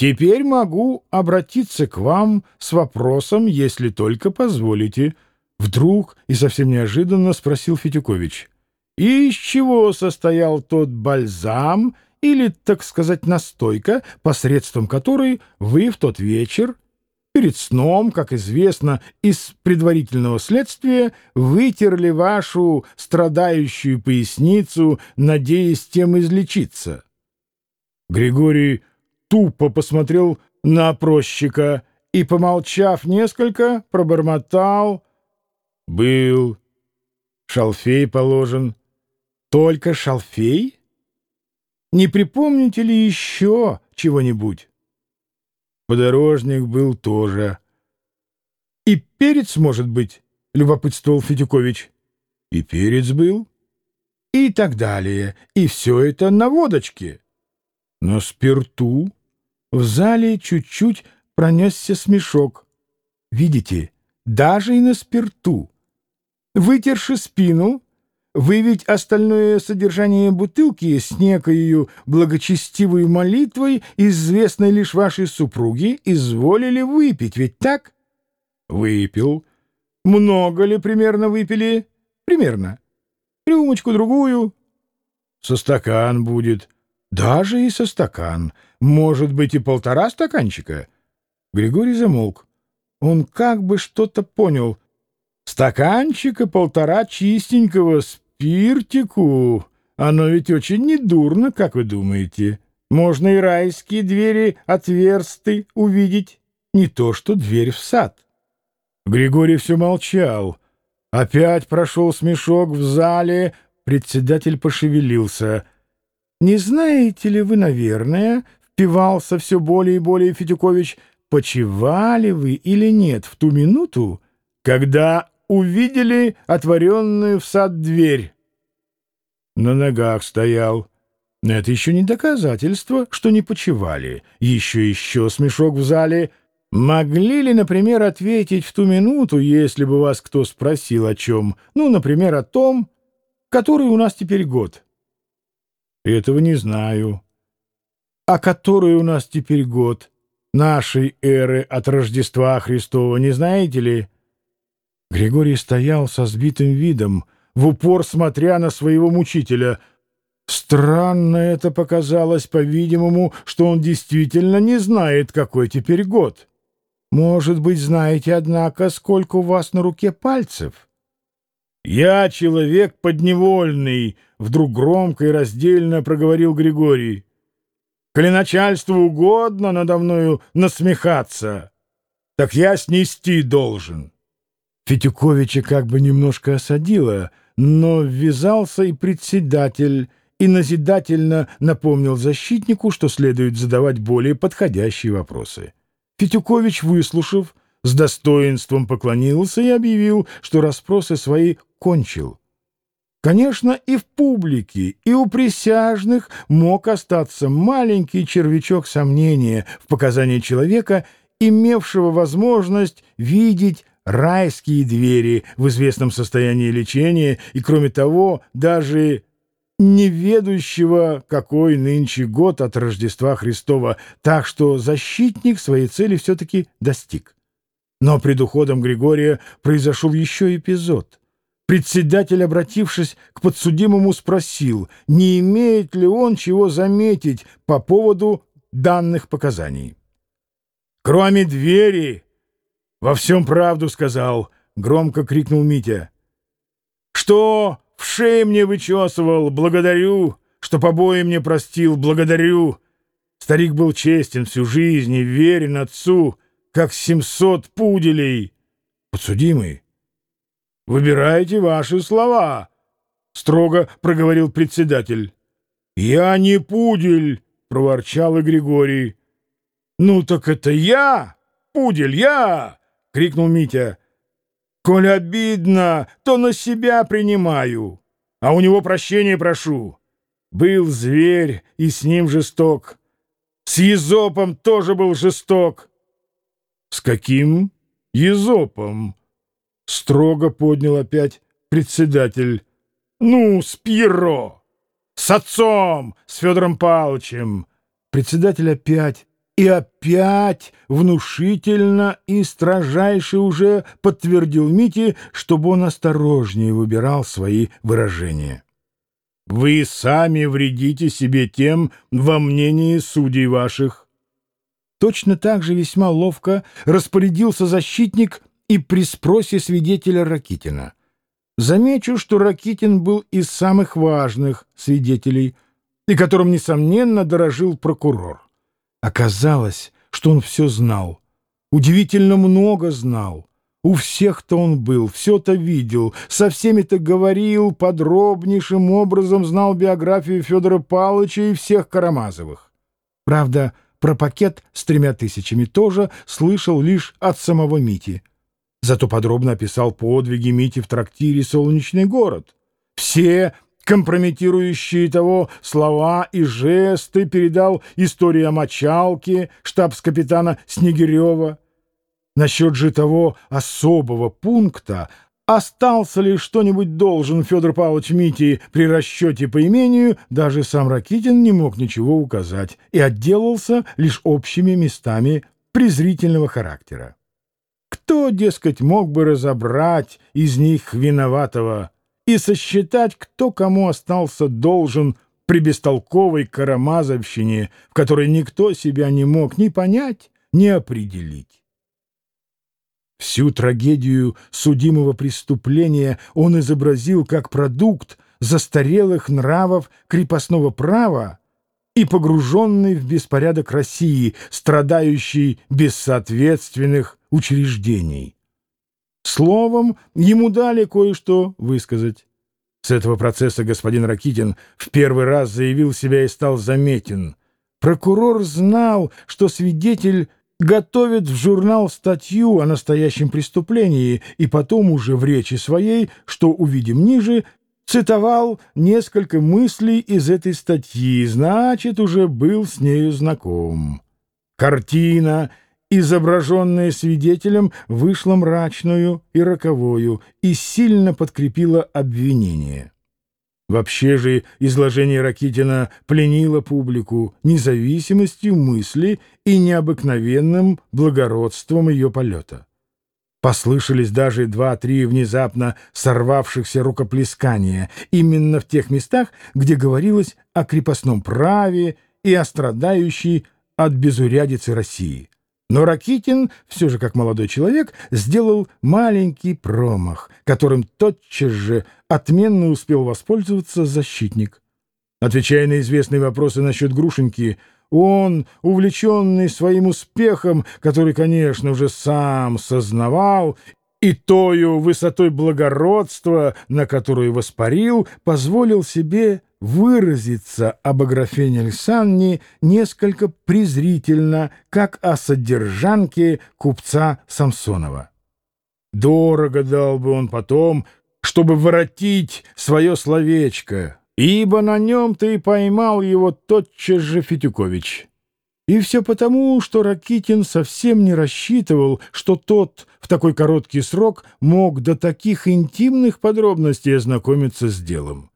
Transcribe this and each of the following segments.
Теперь могу обратиться к вам с вопросом, если только позволите. Вдруг и совсем неожиданно спросил Фетюкович. Из чего состоял тот бальзам или, так сказать, настойка, посредством которой вы в тот вечер перед сном, как известно, из предварительного следствия вытерли вашу страдающую поясницу, надеясь тем излечиться? Григорий тупо посмотрел на опросчика и, помолчав несколько, пробормотал. «Был. Шалфей положен. Только шалфей? Не припомните ли еще чего-нибудь?» Подорожник был тоже. «И перец, может быть?» — любопытствовал Федюкович. «И перец был?» «И так далее. И все это на водочке». «На спирту?» В зале чуть-чуть пронесся смешок. Видите, даже и на спирту. Вытерши спину, вы остальное содержание бутылки с некою благочестивой молитвой, известной лишь вашей супруге, изволили выпить, ведь так? Выпил. Много ли примерно выпили? Примерно. Рюмочку-другую. Со стакан будет. Даже и со стакан. Может быть, и полтора стаканчика? Григорий замолк. Он как бы что-то понял. Стаканчика полтора чистенького спиртику. Оно ведь очень недурно, как вы думаете. Можно и райские двери отверсты увидеть. Не то что дверь в сад. Григорий все молчал. Опять прошел смешок в зале. Председатель пошевелился — не знаете ли вы, наверное, впивался все более и более Федюкович, почивали вы или нет в ту минуту, когда увидели отворенную в сад дверь? На ногах стоял. Это еще не доказательство, что не почивали. Еще-еще смешок в зале. Могли ли, например, ответить в ту минуту, если бы вас кто спросил о чем? Ну, например, о том, который у нас теперь год. Этого не знаю. А который у нас теперь год? Нашей эры от Рождества Христова, не знаете ли? Григорий стоял со сбитым видом, в упор смотря на своего мучителя. Странно это показалось, по-видимому, что он действительно не знает, какой теперь год. Может быть, знаете, однако, сколько у вас на руке пальцев? «Я человек подневольный», — вдруг громко и раздельно проговорил Григорий. «Коли начальству угодно надо мною насмехаться, так я снести должен». Фетюковича как бы немножко осадило, но ввязался и председатель, и назидательно напомнил защитнику, что следует задавать более подходящие вопросы. Фетюкович, выслушав, с достоинством поклонился и объявил, что расспросы свои кончил. Конечно, и в публике, и у присяжных мог остаться маленький червячок сомнения в показании человека, имевшего возможность видеть райские двери в известном состоянии лечения и, кроме того, даже неведущего, какой нынче год от Рождества Христова, так что защитник своей цели все-таки достиг. Но пред уходом Григория произошел еще эпизод. Председатель, обратившись к подсудимому, спросил, не имеет ли он чего заметить по поводу данных показаний. «Кроме двери!» «Во всем правду сказал!» — громко крикнул Митя. «Что в шее мне вычесывал? Благодарю! Что побои мне простил? Благодарю!» Старик был честен всю жизнь и верен отцу, как семьсот пуделей. Подсудимый Выбирайте ваши слова, — строго проговорил председатель. — Я не пудель, — проворчал и Григорий. — Ну так это я, пудель, я! — крикнул Митя. — Коль обидно, то на себя принимаю, а у него прощения прошу. Был зверь, и с ним жесток. С Езопом тоже был жесток. — С каким Езопом? Строго поднял опять председатель. «Ну, с Пьеро! С отцом! С Федором Павловичем!» Председатель опять и опять внушительно и строжайше уже подтвердил Мите, чтобы он осторожнее выбирал свои выражения. «Вы сами вредите себе тем во мнении судей ваших». Точно так же весьма ловко распорядился защитник и при спросе свидетеля Ракитина. Замечу, что Ракитин был из самых важных свидетелей, и которым, несомненно, дорожил прокурор. Оказалось, что он все знал, удивительно много знал. У всех-то он был, все-то видел, со всеми-то говорил, подробнейшим образом знал биографию Федора Павловича и всех Карамазовых. Правда, про пакет с тремя тысячами тоже слышал лишь от самого Мити. Зато подробно описал подвиги Мити в трактире «Солнечный город». Все компрометирующие того слова и жесты передал история мочалки штабс-капитана Снегирева. Насчет же того особого пункта остался ли что-нибудь должен Федор Павлович Мити при расчете по имению, даже сам Ракитин не мог ничего указать и отделался лишь общими местами презрительного характера. Кто, дескать, мог бы разобрать из них виноватого и сосчитать, кто кому остался должен при бестолковой карамазовщине, в которой никто себя не мог ни понять, ни определить? Всю трагедию судимого преступления он изобразил как продукт застарелых нравов крепостного права и погруженный в беспорядок России, страдающий без соответственных учреждений. Словом, ему дали кое-что высказать. С этого процесса господин Ракитин в первый раз заявил себя и стал заметен. Прокурор знал, что свидетель готовит в журнал статью о настоящем преступлении, и потом уже в речи своей, что увидим ниже, цитовал несколько мыслей из этой статьи, значит, уже был с нею знаком. Картина изображенная свидетелем, вышла мрачную и роковою и сильно подкрепила обвинение. Вообще же изложение Ракитина пленило публику независимостью мысли и необыкновенным благородством ее полета. Послышались даже два-три внезапно сорвавшихся рукоплескания именно в тех местах, где говорилось о крепостном праве и о страдающей от безурядицы России. Но Ракитин, все же как молодой человек, сделал маленький промах, которым тотчас же отменно успел воспользоваться защитник. Отвечая на известные вопросы насчет Грушеньки, он, увлеченный своим успехом, который, конечно, уже сам сознавал, и тою высотой благородства, на которую воспарил, позволил себе выразиться об Аграфене Александре несколько презрительно, как о содержанке купца Самсонова. Дорого дал бы он потом, чтобы воротить свое словечко, ибо на нем-то и поймал его тотчас же Фетюкович. И все потому, что Ракитин совсем не рассчитывал, что тот в такой короткий срок мог до таких интимных подробностей ознакомиться с делом.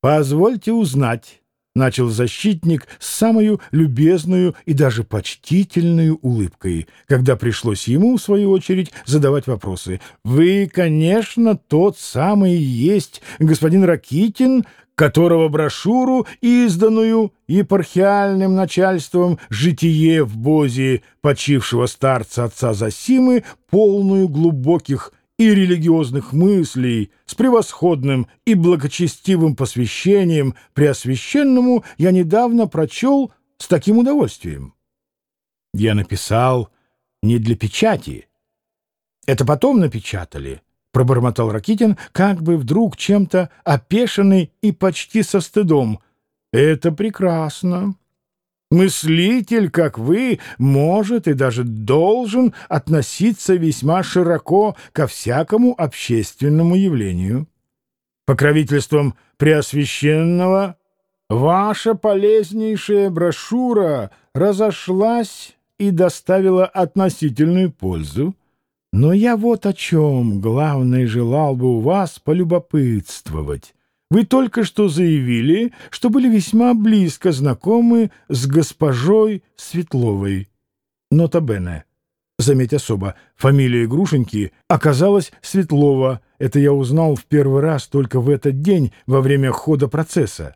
«Позвольте узнать», — начал защитник с самою любезную и даже почтительную улыбкой, когда пришлось ему, в свою очередь, задавать вопросы. «Вы, конечно, тот самый есть господин Ракитин, которого брошюру, изданную епархиальным начальством «Житие в Бозе» почившего старца отца Засимы, полную глубоких и религиозных мыслей с превосходным и благочестивым посвящением Преосвященному я недавно прочел с таким удовольствием. Я написал не для печати. Это потом напечатали, — пробормотал Ракитин, как бы вдруг чем-то опешенный и почти со стыдом. Это прекрасно. Мыслитель, как вы, может и даже должен относиться весьма широко ко всякому общественному явлению. Покровительством Преосвященного ваша полезнейшая брошюра разошлась и доставила относительную пользу. Но я вот о чем главное желал бы у вас полюбопытствовать. Вы только что заявили, что были весьма близко знакомы с госпожой Светловой. Нота Бене. Заметь особо, фамилия Грушеньки оказалась Светлова. Это я узнал в первый раз только в этот день во время хода процесса.